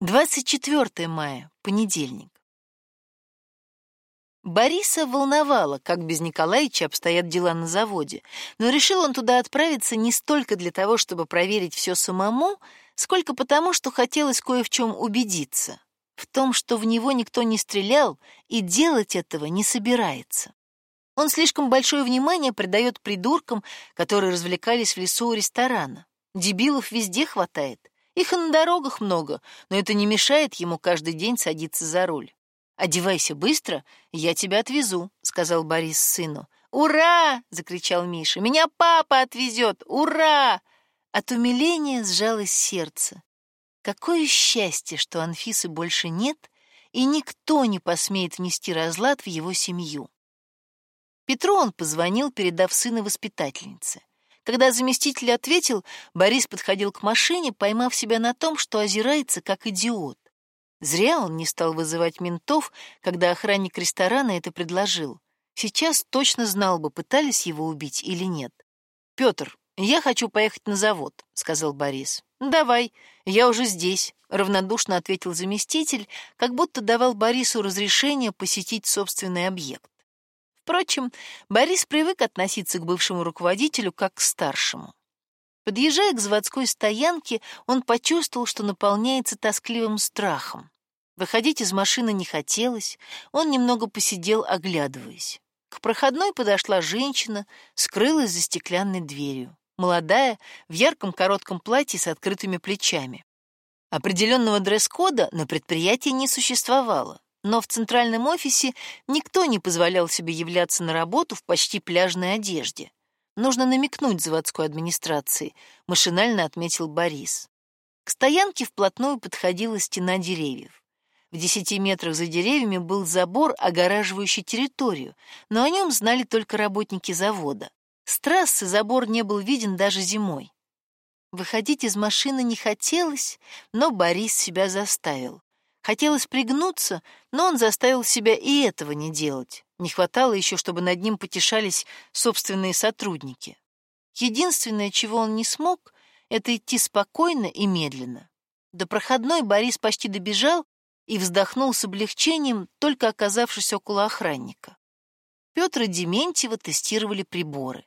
24 мая, понедельник. Бориса волновало, как без Николаевича обстоят дела на заводе, но решил он туда отправиться не столько для того, чтобы проверить все самому, сколько потому, что хотелось кое в чем убедиться, в том, что в него никто не стрелял и делать этого не собирается. Он слишком большое внимание придает придуркам, которые развлекались в лесу у ресторана. Дебилов везде хватает. Их и на дорогах много, но это не мешает ему каждый день садиться за руль. «Одевайся быстро, я тебя отвезу», — сказал Борис сыну. «Ура!» — закричал Миша. «Меня папа отвезет! Ура!» От умиления сжалось сердце. Какое счастье, что Анфисы больше нет, и никто не посмеет внести разлад в его семью. Петру он позвонил, передав сына воспитательнице. Когда заместитель ответил, Борис подходил к машине, поймав себя на том, что озирается как идиот. Зря он не стал вызывать ментов, когда охранник ресторана это предложил. Сейчас точно знал бы, пытались его убить или нет. Петр, я хочу поехать на завод, сказал Борис. Давай, я уже здесь, равнодушно ответил заместитель, как будто давал Борису разрешение посетить собственный объект. Впрочем, Борис привык относиться к бывшему руководителю как к старшему. Подъезжая к заводской стоянке, он почувствовал, что наполняется тоскливым страхом. Выходить из машины не хотелось, он немного посидел, оглядываясь. К проходной подошла женщина, скрылась за стеклянной дверью. Молодая, в ярком коротком платье с открытыми плечами. Определенного дресс-кода на предприятии не существовало но в центральном офисе никто не позволял себе являться на работу в почти пляжной одежде. Нужно намекнуть заводской администрации, машинально отметил Борис. К стоянке вплотную подходила стена деревьев. В десяти метрах за деревьями был забор, огораживающий территорию, но о нем знали только работники завода. С трассы забор не был виден даже зимой. Выходить из машины не хотелось, но Борис себя заставил. Хотелось пригнуться, но он заставил себя и этого не делать. Не хватало еще, чтобы над ним потешались собственные сотрудники. Единственное, чего он не смог, это идти спокойно и медленно. До проходной Борис почти добежал и вздохнул с облегчением, только оказавшись около охранника. Петр и Дементьева тестировали приборы.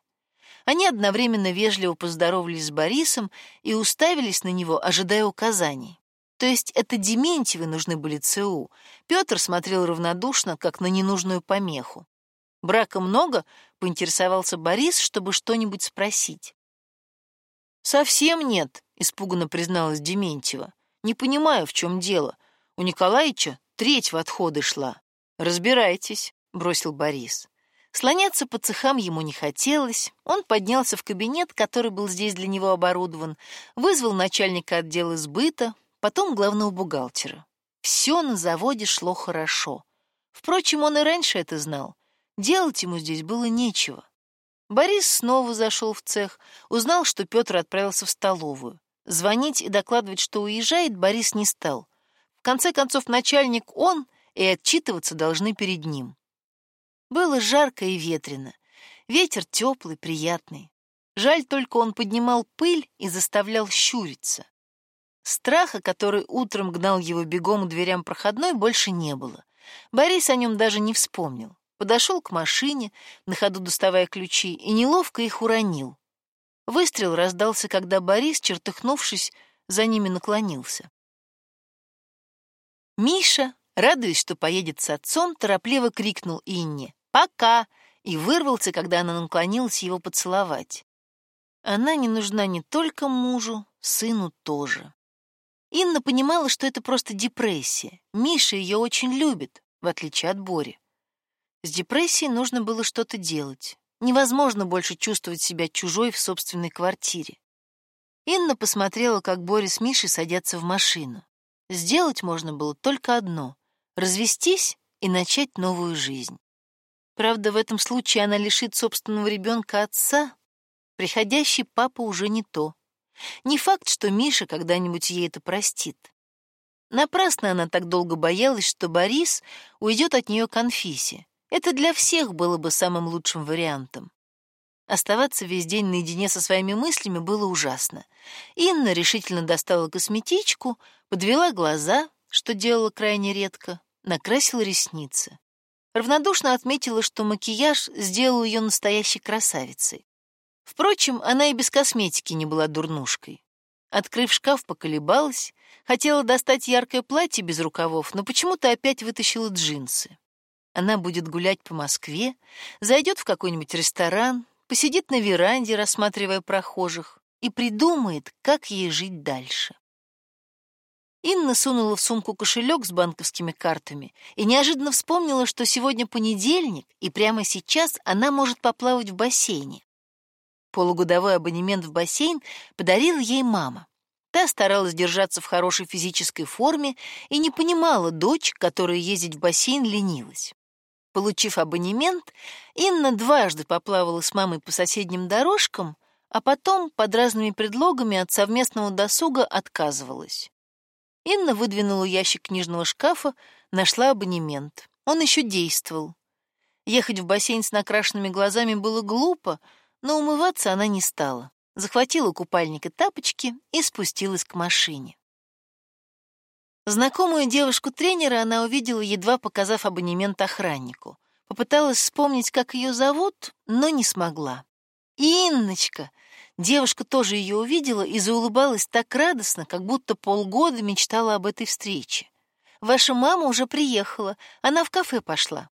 Они одновременно вежливо поздоровались с Борисом и уставились на него, ожидая указаний. То есть это Дементьевы нужны были ЦУ. Петр смотрел равнодушно, как на ненужную помеху. Брака много, поинтересовался Борис, чтобы что-нибудь спросить. Совсем нет, испуганно призналась Дементьева. Не понимаю, в чем дело. У Николаевича треть в отходы шла. Разбирайтесь, бросил Борис. Слоняться по цехам ему не хотелось. Он поднялся в кабинет, который был здесь для него оборудован, вызвал начальника отдела сбыта, потом главного бухгалтера. Все на заводе шло хорошо. Впрочем, он и раньше это знал. Делать ему здесь было нечего. Борис снова зашел в цех, узнал, что Петр отправился в столовую. Звонить и докладывать, что уезжает, Борис не стал. В конце концов, начальник он, и отчитываться должны перед ним. Было жарко и ветрено. Ветер теплый, приятный. Жаль только он поднимал пыль и заставлял щуриться. Страха, который утром гнал его бегом к дверям проходной, больше не было. Борис о нем даже не вспомнил. Подошел к машине, на ходу доставая ключи, и неловко их уронил. Выстрел раздался, когда Борис, чертыхнувшись, за ними наклонился. Миша, радуясь, что поедет с отцом, торопливо крикнул Инне «Пока!» и вырвался, когда она наклонилась его поцеловать. Она не нужна не только мужу, сыну тоже. Инна понимала, что это просто депрессия. Миша ее очень любит, в отличие от Бори. С депрессией нужно было что-то делать. Невозможно больше чувствовать себя чужой в собственной квартире. Инна посмотрела, как Боря с Мишей садятся в машину. Сделать можно было только одно — развестись и начать новую жизнь. Правда, в этом случае она лишит собственного ребенка отца. Приходящий папа уже не то. Не факт, что Миша когда-нибудь ей это простит. Напрасно она так долго боялась, что Борис уйдет от нее к Анфисе. Это для всех было бы самым лучшим вариантом. Оставаться весь день наедине со своими мыслями было ужасно. Инна решительно достала косметичку, подвела глаза, что делала крайне редко, накрасила ресницы. Равнодушно отметила, что макияж сделал ее настоящей красавицей. Впрочем, она и без косметики не была дурнушкой. Открыв шкаф, поколебалась, хотела достать яркое платье без рукавов, но почему-то опять вытащила джинсы. Она будет гулять по Москве, зайдет в какой-нибудь ресторан, посидит на веранде, рассматривая прохожих, и придумает, как ей жить дальше. Инна сунула в сумку кошелек с банковскими картами и неожиданно вспомнила, что сегодня понедельник, и прямо сейчас она может поплавать в бассейне. Полугодовой абонемент в бассейн подарила ей мама. Та старалась держаться в хорошей физической форме и не понимала дочь, которая ездить в бассейн ленилась. Получив абонемент, Инна дважды поплавала с мамой по соседним дорожкам, а потом под разными предлогами от совместного досуга отказывалась. Инна выдвинула ящик книжного шкафа, нашла абонемент. Он еще действовал. Ехать в бассейн с накрашенными глазами было глупо, но умываться она не стала. Захватила купальник и тапочки и спустилась к машине. Знакомую девушку-тренера она увидела, едва показав абонемент охраннику. Попыталась вспомнить, как ее зовут, но не смогла. «Инночка!» Девушка тоже ее увидела и заулыбалась так радостно, как будто полгода мечтала об этой встрече. «Ваша мама уже приехала, она в кафе пошла».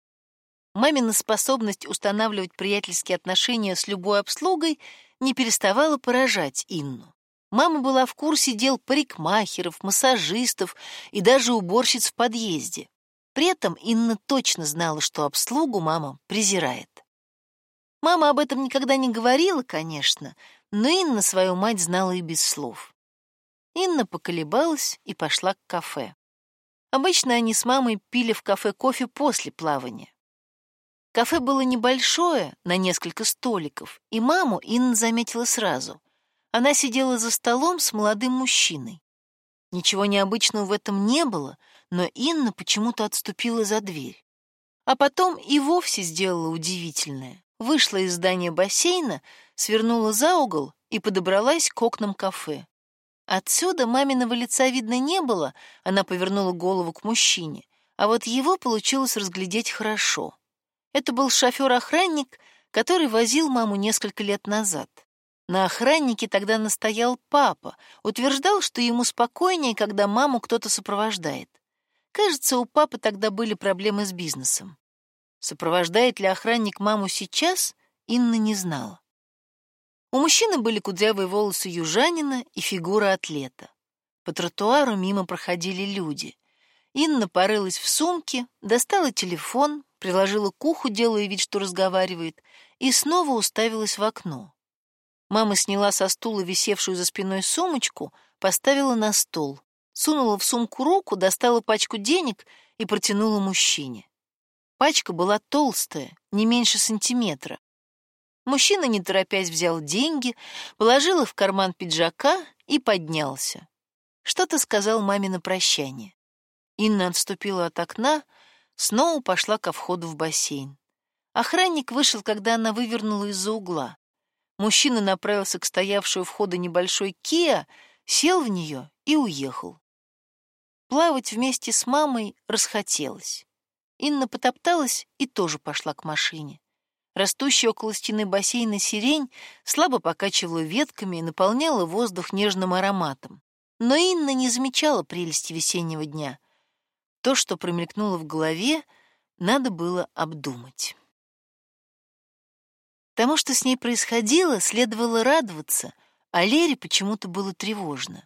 Мамина способность устанавливать приятельские отношения с любой обслугой не переставала поражать Инну. Мама была в курсе дел парикмахеров, массажистов и даже уборщиц в подъезде. При этом Инна точно знала, что обслугу мама презирает. Мама об этом никогда не говорила, конечно, но Инна свою мать знала и без слов. Инна поколебалась и пошла к кафе. Обычно они с мамой пили в кафе кофе после плавания. Кафе было небольшое, на несколько столиков, и маму Инна заметила сразу. Она сидела за столом с молодым мужчиной. Ничего необычного в этом не было, но Инна почему-то отступила за дверь. А потом и вовсе сделала удивительное. Вышла из здания бассейна, свернула за угол и подобралась к окнам кафе. Отсюда маминого лица видно не было, она повернула голову к мужчине, а вот его получилось разглядеть хорошо. Это был шофер-охранник, который возил маму несколько лет назад. На охраннике тогда настоял папа, утверждал, что ему спокойнее, когда маму кто-то сопровождает. Кажется, у папы тогда были проблемы с бизнесом. Сопровождает ли охранник маму сейчас, Инна не знала. У мужчины были кудрявые волосы южанина и фигура атлета. По тротуару мимо проходили люди. Инна порылась в сумке, достала телефон, приложила к уху, делая вид, что разговаривает, и снова уставилась в окно. Мама сняла со стула висевшую за спиной сумочку, поставила на стол, сунула в сумку руку, достала пачку денег и протянула мужчине. Пачка была толстая, не меньше сантиметра. Мужчина, не торопясь, взял деньги, положил их в карман пиджака и поднялся. Что-то сказал маме на прощание. Инна отступила от окна, снова пошла ко входу в бассейн. Охранник вышел, когда она вывернула из-за угла. Мужчина направился к стоявшей у входа небольшой Киа, сел в нее и уехал. Плавать вместе с мамой расхотелось. Инна потопталась и тоже пошла к машине. Растущая около стены бассейна сирень слабо покачивала ветками и наполняла воздух нежным ароматом. Но Инна не замечала прелести весеннего дня. То, что промелькнуло в голове, надо было обдумать. Тому, что с ней происходило, следовало радоваться, а Лере почему-то было тревожно.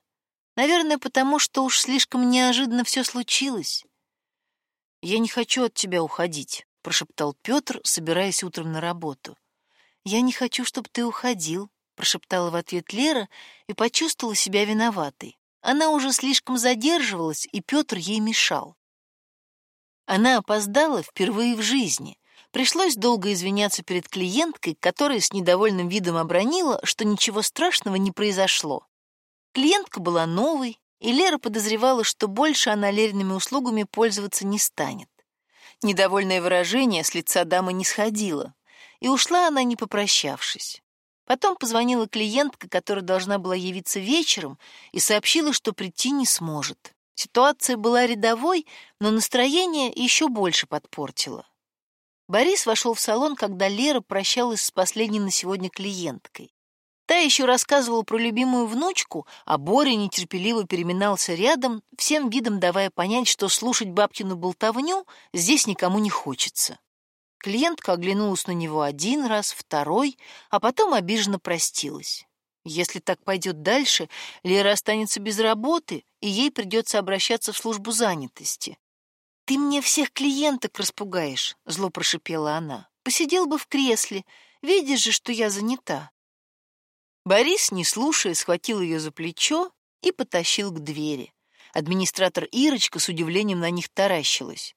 Наверное, потому что уж слишком неожиданно все случилось. «Я не хочу от тебя уходить», — прошептал Петр, собираясь утром на работу. «Я не хочу, чтобы ты уходил», — прошептала в ответ Лера и почувствовала себя виноватой. Она уже слишком задерживалась, и Петр ей мешал. Она опоздала впервые в жизни. Пришлось долго извиняться перед клиенткой, которая с недовольным видом обронила, что ничего страшного не произошло. Клиентка была новой, и Лера подозревала, что больше она Лериными услугами пользоваться не станет. Недовольное выражение с лица дамы не сходило, и ушла она, не попрощавшись. Потом позвонила клиентка, которая должна была явиться вечером, и сообщила, что прийти не сможет. Ситуация была рядовой, но настроение еще больше подпортило. Борис вошел в салон, когда Лера прощалась с последней на сегодня клиенткой. Та еще рассказывала про любимую внучку, а Боря нетерпеливо переминался рядом, всем видом давая понять, что слушать бабкину болтовню здесь никому не хочется. Клиентка оглянулась на него один раз, второй, а потом обиженно простилась. Если так пойдет дальше, Лера останется без работы, и ей придется обращаться в службу занятости. «Ты мне всех клиенток распугаешь», — зло прошипела она. «Посидел бы в кресле. Видишь же, что я занята». Борис, не слушая, схватил ее за плечо и потащил к двери. Администратор Ирочка с удивлением на них таращилась.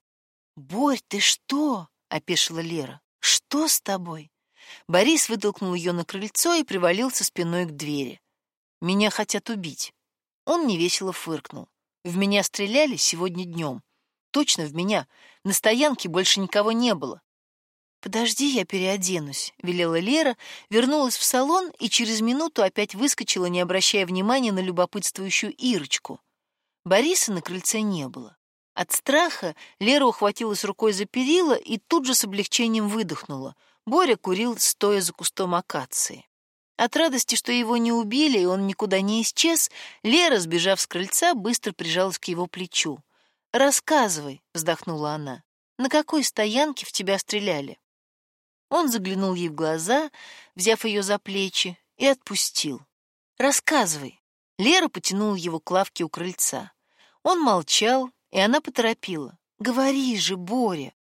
«Борь, ты что?» — опешила Лера. «Что с тобой?» Борис вытолкнул ее на крыльцо и привалился спиной к двери. «Меня хотят убить». Он невесело фыркнул. «В меня стреляли сегодня днем. Точно в меня. На стоянке больше никого не было. «Подожди, я переоденусь», — велела Лера, вернулась в салон и через минуту опять выскочила, не обращая внимания на любопытствующую Ирочку. Бориса на крыльце не было. От страха Лера ухватилась рукой за перила и тут же с облегчением выдохнула. Боря курил, стоя за кустом акации. От радости, что его не убили и он никуда не исчез, Лера, сбежав с крыльца, быстро прижалась к его плечу. «Рассказывай», — вздохнула она, — «на какой стоянке в тебя стреляли?» Он заглянул ей в глаза, взяв ее за плечи, и отпустил. «Рассказывай». Лера потянула его к лавке у крыльца. Он молчал, и она поторопила. «Говори же, Боря!»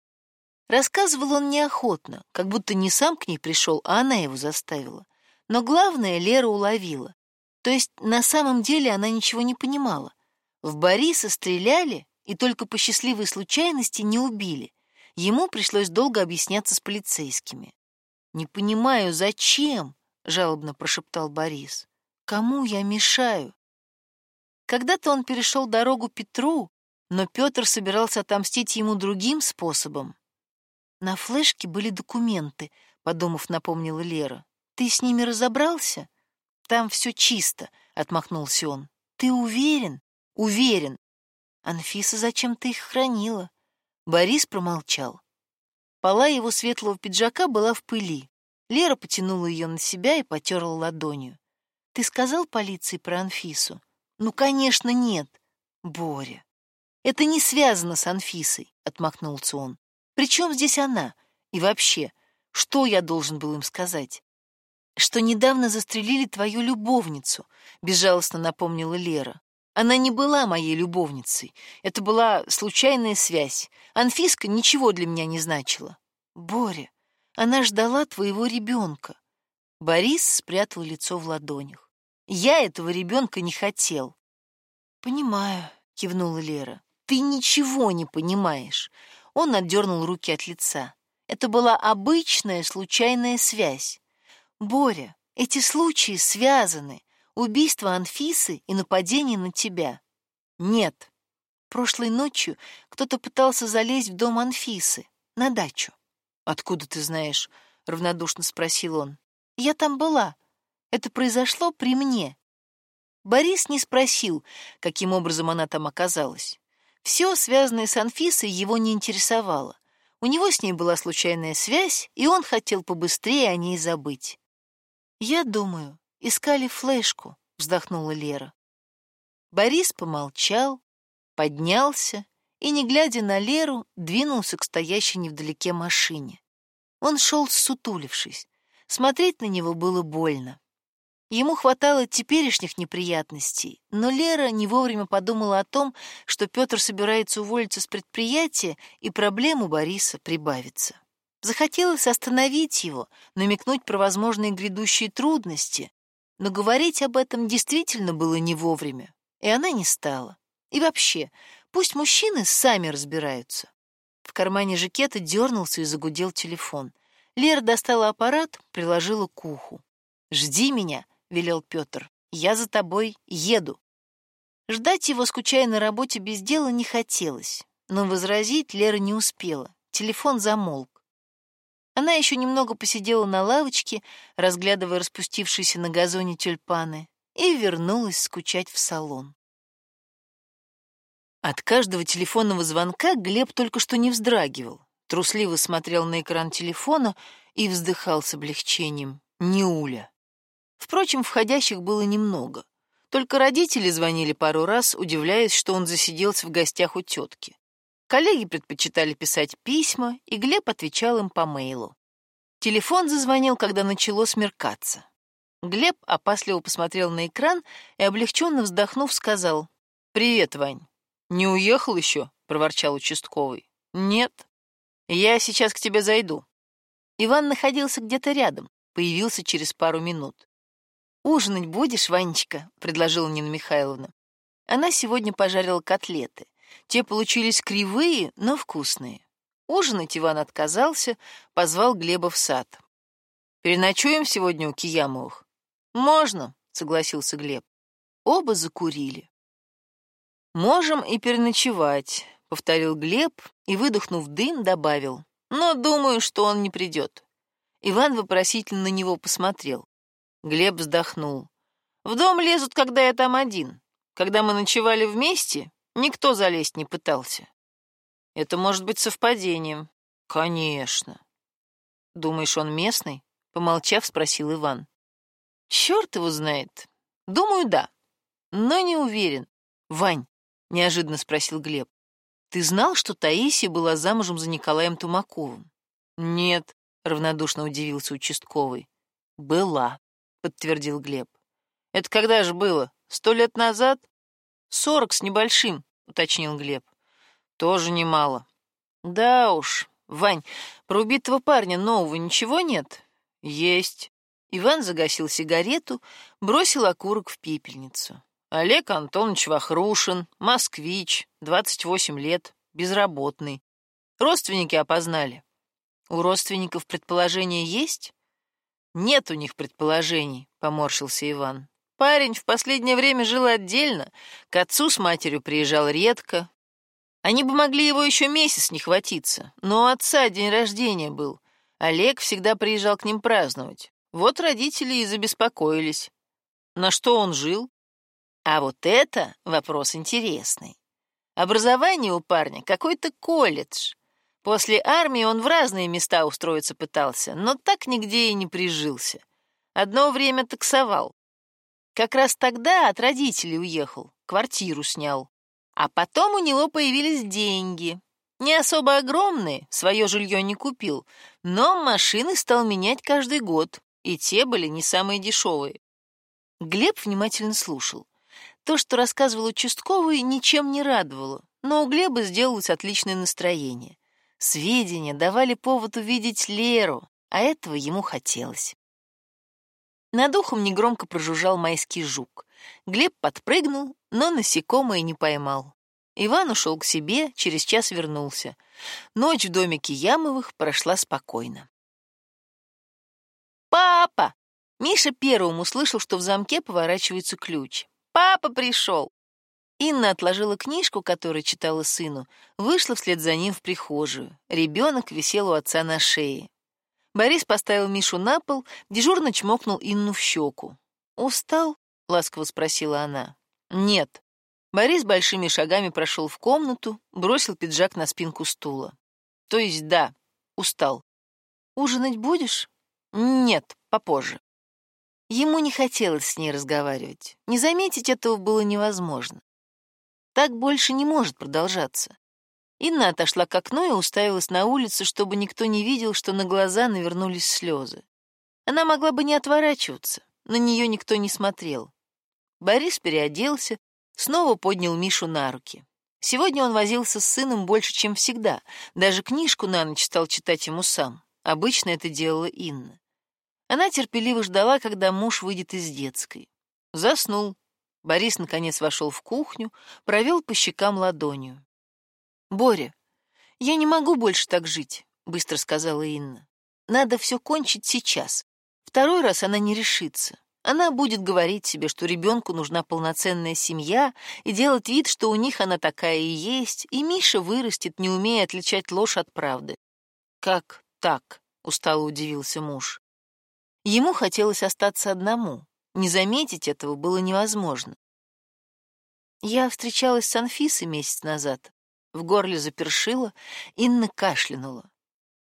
Рассказывал он неохотно, как будто не сам к ней пришел, а она его заставила. Но главное Лера уловила. То есть на самом деле она ничего не понимала. В Бориса стреляли, и только по счастливой случайности не убили. Ему пришлось долго объясняться с полицейскими. «Не понимаю, зачем?» — жалобно прошептал Борис. «Кому я мешаю?» Когда-то он перешел дорогу Петру, но Петр собирался отомстить ему другим способом. «На флешке были документы», — подумав, напомнила Лера. «Ты с ними разобрался?» «Там все чисто», — отмахнулся он. «Ты уверен?» «Уверен. Анфиса зачем-то их хранила. Борис промолчал. Пола его светлого пиджака была в пыли. Лера потянула ее на себя и потерла ладонью. «Ты сказал полиции про Анфису?» «Ну, конечно, нет». «Боря». «Это не связано с Анфисой», — отмахнулся он. «При чем здесь она? И вообще, что я должен был им сказать?» «Что недавно застрелили твою любовницу», — безжалостно напомнила Лера. Она не была моей любовницей. Это была случайная связь. Анфиска ничего для меня не значила. Боря, она ждала твоего ребенка. Борис спрятал лицо в ладонях. Я этого ребенка не хотел. Понимаю, кивнула Лера. Ты ничего не понимаешь. Он отдернул руки от лица. Это была обычная случайная связь. Боря, эти случаи связаны. Убийство Анфисы и нападение на тебя. Нет. Прошлой ночью кто-то пытался залезть в дом Анфисы, на дачу. Откуда ты знаешь? равнодушно спросил он. Я там была. Это произошло при мне. Борис не спросил, каким образом она там оказалась. Все, связанное с Анфисой, его не интересовало. У него с ней была случайная связь, и он хотел побыстрее о ней забыть. Я думаю, Искали флешку, вздохнула Лера. Борис помолчал, поднялся и, не глядя на Леру, двинулся к стоящей невдалеке машине. Он шел сутулившись. Смотреть на него было больно. Ему хватало теперешних неприятностей, но Лера не вовремя подумала о том, что Петр собирается уволиться с предприятия, и проблем у Бориса прибавится. Захотелось остановить его, намекнуть про возможные грядущие трудности, но говорить об этом действительно было не вовремя, и она не стала. И вообще, пусть мужчины сами разбираются. В кармане жакета дернулся и загудел телефон. Лера достала аппарат, приложила к уху. «Жди меня», — велел Петр. «Я за тобой еду». Ждать его, скучая на работе без дела, не хотелось, но возразить Лера не успела. Телефон замолк. Она еще немного посидела на лавочке, разглядывая распустившиеся на газоне тюльпаны, и вернулась скучать в салон. От каждого телефонного звонка Глеб только что не вздрагивал, трусливо смотрел на экран телефона и вздыхал с облегчением. Не Уля. Впрочем, входящих было немного. Только родители звонили пару раз, удивляясь, что он засиделся в гостях у тетки. Коллеги предпочитали писать письма, и Глеб отвечал им по мейлу. Телефон зазвонил, когда начало смеркаться. Глеб опасливо посмотрел на экран и, облегченно вздохнув, сказал «Привет, Вань». «Не уехал еще?» — проворчал участковый. «Нет. Я сейчас к тебе зайду». Иван находился где-то рядом, появился через пару минут. «Ужинать будешь, Ванечка?» — предложила Нина Михайловна. Она сегодня пожарила котлеты. Те получились кривые, но вкусные. Ужинать Иван отказался, позвал Глеба в сад. «Переночуем сегодня у Киямовых?» «Можно», — согласился Глеб. Оба закурили. «Можем и переночевать», — повторил Глеб и, выдохнув дым, добавил. «Но думаю, что он не придет». Иван вопросительно на него посмотрел. Глеб вздохнул. «В дом лезут, когда я там один. Когда мы ночевали вместе, никто залезть не пытался». «Это может быть совпадением». «Конечно». «Думаешь, он местный?» — помолчав, спросил Иван. «Черт его знает. Думаю, да. Но не уверен. Вань, неожиданно спросил Глеб. Ты знал, что Таисия была замужем за Николаем Тумаковым? Нет, равнодушно удивился участковый. Была, подтвердил Глеб. Это когда же было? Сто лет назад? Сорок с небольшим, уточнил Глеб. Тоже немало. Да уж, Вань, про убитого парня нового ничего нет? Есть. Иван загасил сигарету, бросил окурок в пепельницу. Олег Антонович Вахрушин, москвич, 28 лет, безработный. Родственники опознали. У родственников предположения есть? Нет у них предположений, поморщился Иван. Парень в последнее время жил отдельно, к отцу с матерью приезжал редко. Они бы могли его еще месяц не хватиться, но у отца день рождения был. Олег всегда приезжал к ним праздновать. Вот родители и забеспокоились. На что он жил? А вот это вопрос интересный. Образование у парня какой-то колледж. После армии он в разные места устроиться пытался, но так нигде и не прижился. Одно время таксовал. Как раз тогда от родителей уехал, квартиру снял. А потом у него появились деньги. Не особо огромные, свое жилье не купил, но машины стал менять каждый год, и те были не самые дешевые. Глеб внимательно слушал. То, что рассказывал участковый, ничем не радовало, но у Глеба сделалось отличное настроение. Сведения давали повод увидеть Леру, а этого ему хотелось. Над ухом негромко прожужжал майский жук. Глеб подпрыгнул, но насекомое не поймал. Иван ушел к себе, через час вернулся. Ночь в домике Ямовых прошла спокойно. «Папа!» Миша первым услышал, что в замке поворачивается ключ. Папа пришел!» Инна отложила книжку, которую читала сыну, вышла вслед за ним в прихожую. Ребенок висел у отца на шее. Борис поставил Мишу на пол, дежурно чмокнул Инну в щеку. «Устал?» — ласково спросила она. «Нет». Борис большими шагами прошел в комнату, бросил пиджак на спинку стула. «То есть да, устал. Ужинать будешь?» «Нет, попозже». Ему не хотелось с ней разговаривать. Не заметить этого было невозможно. Так больше не может продолжаться. Инна отошла к окну и уставилась на улицу, чтобы никто не видел, что на глаза навернулись слезы. Она могла бы не отворачиваться, на нее никто не смотрел. Борис переоделся, снова поднял Мишу на руки. Сегодня он возился с сыном больше, чем всегда, даже книжку на ночь стал читать ему сам. Обычно это делала Инна. Она терпеливо ждала, когда муж выйдет из детской. Заснул. Борис, наконец, вошел в кухню, провел по щекам ладонью. «Боря, я не могу больше так жить», — быстро сказала Инна. «Надо все кончить сейчас. Второй раз она не решится. Она будет говорить себе, что ребенку нужна полноценная семья, и делать вид, что у них она такая и есть, и Миша вырастет, не умея отличать ложь от правды. Как так? — устало удивился муж. Ему хотелось остаться одному. Не заметить этого было невозможно. Я встречалась с Анфисой месяц назад. В горле запершило, Инна кашлянула.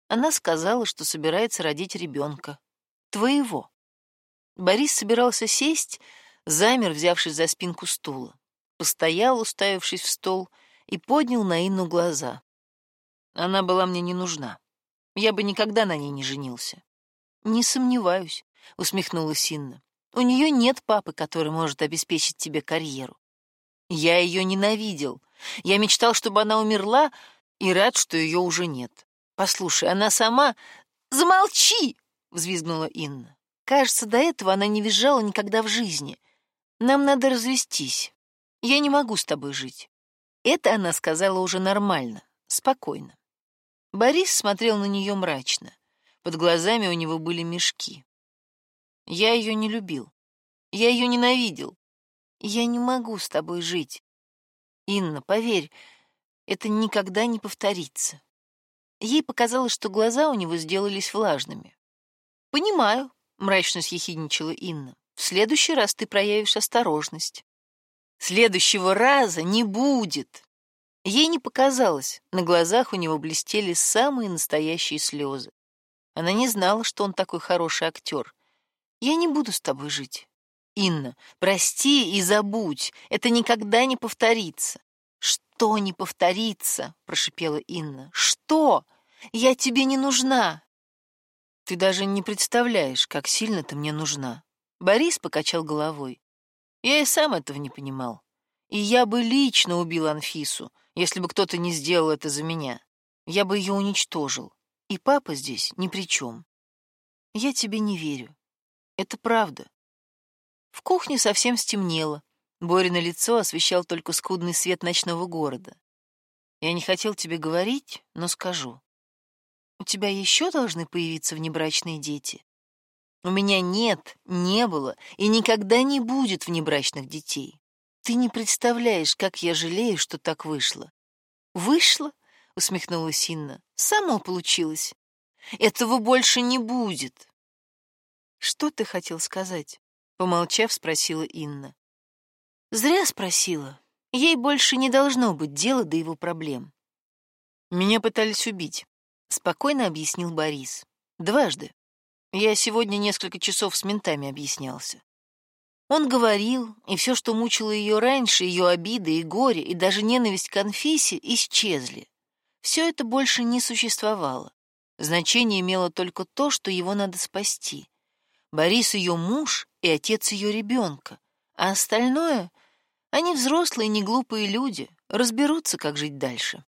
Она сказала, что собирается родить ребенка. Твоего. Борис собирался сесть, замер, взявшись за спинку стула. Постоял, уставившись в стол, и поднял на Инну глаза. Она была мне не нужна. Я бы никогда на ней не женился. Не сомневаюсь, усмехнулась Инна. У нее нет папы, который может обеспечить тебе карьеру. Я ее ненавидел. Я мечтал, чтобы она умерла, и рад, что ее уже нет. Послушай, она сама... Замолчи! взвизгнула Инна. Кажется, до этого она не визжала никогда в жизни. Нам надо развестись. Я не могу с тобой жить. Это она сказала уже нормально, спокойно. Борис смотрел на нее мрачно. Под глазами у него были мешки. Я ее не любил. Я ее ненавидел. Я не могу с тобой жить. Инна, поверь, это никогда не повторится. Ей показалось, что глаза у него сделались влажными. Понимаю, мрачно съехидничала Инна. В следующий раз ты проявишь осторожность. Следующего раза не будет. Ей не показалось, на глазах у него блестели самые настоящие слезы. Она не знала, что он такой хороший актер. Я не буду с тобой жить. Инна, прости и забудь, это никогда не повторится. Что не повторится? прошипела Инна. Что? Я тебе не нужна. Ты даже не представляешь, как сильно ты мне нужна. Борис покачал головой. Я и сам этого не понимал. И я бы лично убил Анфису, если бы кто-то не сделал это за меня. Я бы ее уничтожил. И папа здесь ни при чем. Я тебе не верю. Это правда. В кухне совсем стемнело. Борина лицо освещал только скудный свет ночного города. Я не хотел тебе говорить, но скажу. У тебя еще должны появиться внебрачные дети. У меня нет, не было и никогда не будет внебрачных детей. Ты не представляешь, как я жалею, что так вышло. Вышло? усмехнулась Инна. Само получилось. Этого больше не будет. Что ты хотел сказать? Помолчав, спросила Инна. Зря спросила. Ей больше не должно быть дела до его проблем. Меня пытались убить, спокойно объяснил Борис. Дважды. Я сегодня несколько часов с ментами объяснялся. Он говорил, и все, что мучило ее раньше, ее обиды и горе, и даже ненависть к Анфисе, исчезли. Все это больше не существовало. Значение имело только то, что его надо спасти. Борис ее муж и отец ее ребенка, а остальное — они взрослые, не глупые люди, разберутся, как жить дальше.